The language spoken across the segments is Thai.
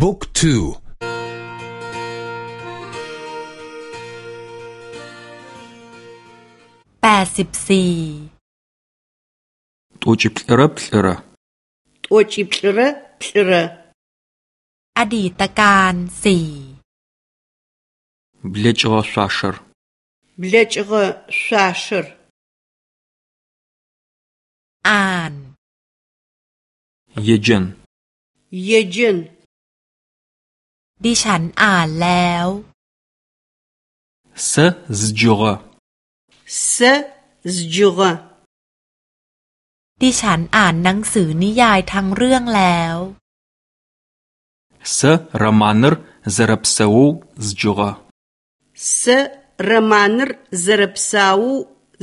บุ๊กทูแปดสิบสี่ตัวจิบระพลระตั ดีตการสี่เบลจกสวาชร์เบลจกสวาชร์อ่านเยเจนเยเจนดิฉันอ่านแล้วเซซจูกเซซจูกดิฉันอ่านหนังสือนิยายทั้งเรื่องแล้วเซรามานร์ซรับเซวูซจูกเซรามานร์ซรับเซวู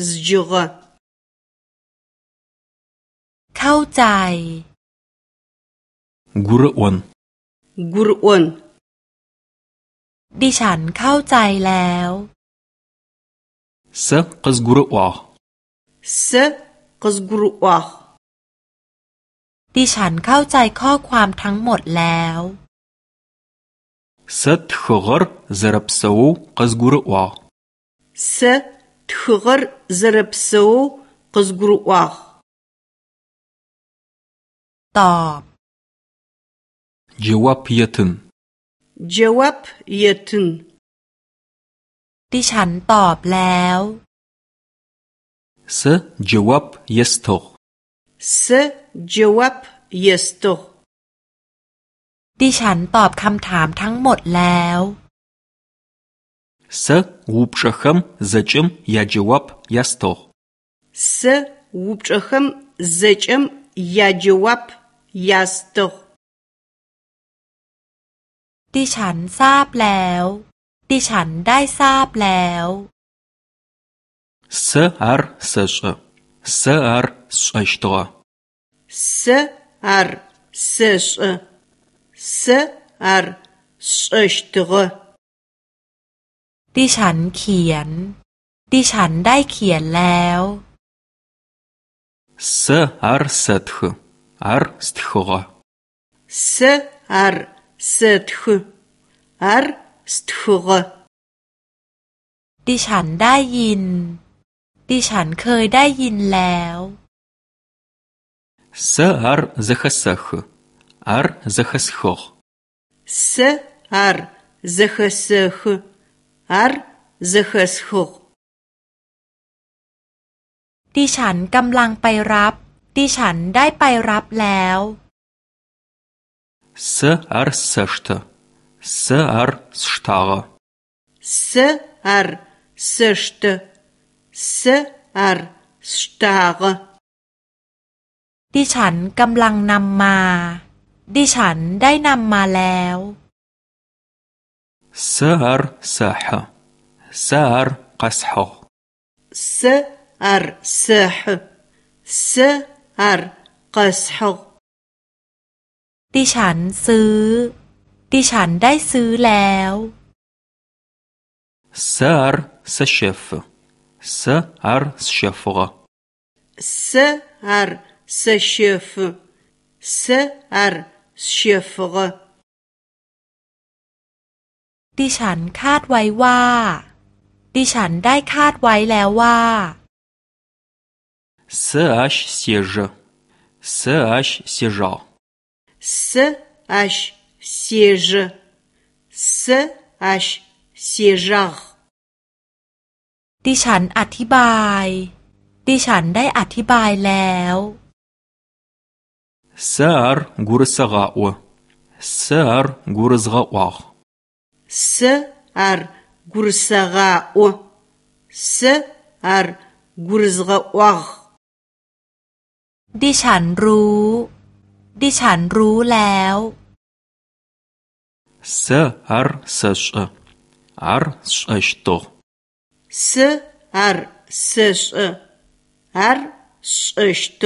ซจูกเข้าใจกุรอวนกุรอวน ดิฉันเข้าใจแล้วเซกสกุรวะเซกสกุรวะดิฉันเข้าใจข้อความทั้งหมดแล้วเซทขกรซรับเซวกสกุรวะเซทขกรซรับเซวกสกุรวะตอบจวบยตน Cevap yetin ดิฉันตอบแล้วสจวบยสตกสจวบยสตกดิฉันตอบคำถามทั้งหมดแล้วสวูบชะคัมเจจิมย ดิฉันทราบแล้ว ดิฉันได้ทราบแล้วเสอาร์เสชเสอาร์ชชตัวเสอาร์เสชเสอาร์ชชตัวดิฉันเขียน ดิฉันได้เขียนแล้วเสอาร์เส ทอาร์สทขเสอาร์ сэтхы ар стхыгъэ ดิฉันได้ยิน ดิฉันเคยได้ยินแล้ว สอาร์ซขสขอาร์ซขสขสอาร์ซขสขอาร์ซขสขดิฉันกำลังไปรับ ดิฉันได้ไปรับแล้ว Сэ ар сэштэ. Сэ ар сштагъэ. Сэ ар сэштэ. Сэ ар сштагъэ. ดิฉันกำลังนำมา ดิฉันได้นำมาแล้ว Сэ ар сэхьы. Сэ ар къэсхьыгъ. Сэ ар сэхьы. Сэ ар къэсхьыгъ. ดิฉันซื้อ ดิฉันได้ซื้อแล้วเซอ ร์เซเชฟเซอร์เชฟกเซอร์เซเชฟเซอร์เชฟกดิฉันคาดไว้ว่า ดิฉันได้คาดไว้แล้วว่าเซอช Сэ ащ сежэ. Сэ ащ сежагъ. ดิฉันอธิบาย ดิฉันได้อธิบายแล้ว Сэ ар гурысэгъаӏо. Сэ ар гурызгъэӏуагъ. Сэ ар гурысэгъаӏо. Сэ ар гурызгъэӏуагъ. ดิฉันรู้ ดิฉันรู้แล้วเซอาร์เซชอาร์เชชโตเซอาร์เซชอาร์เชชโต